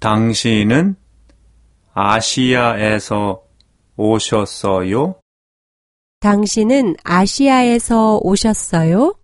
당신은 아시아에서 오셨어요? 당신은 아시아에서 오셨어요?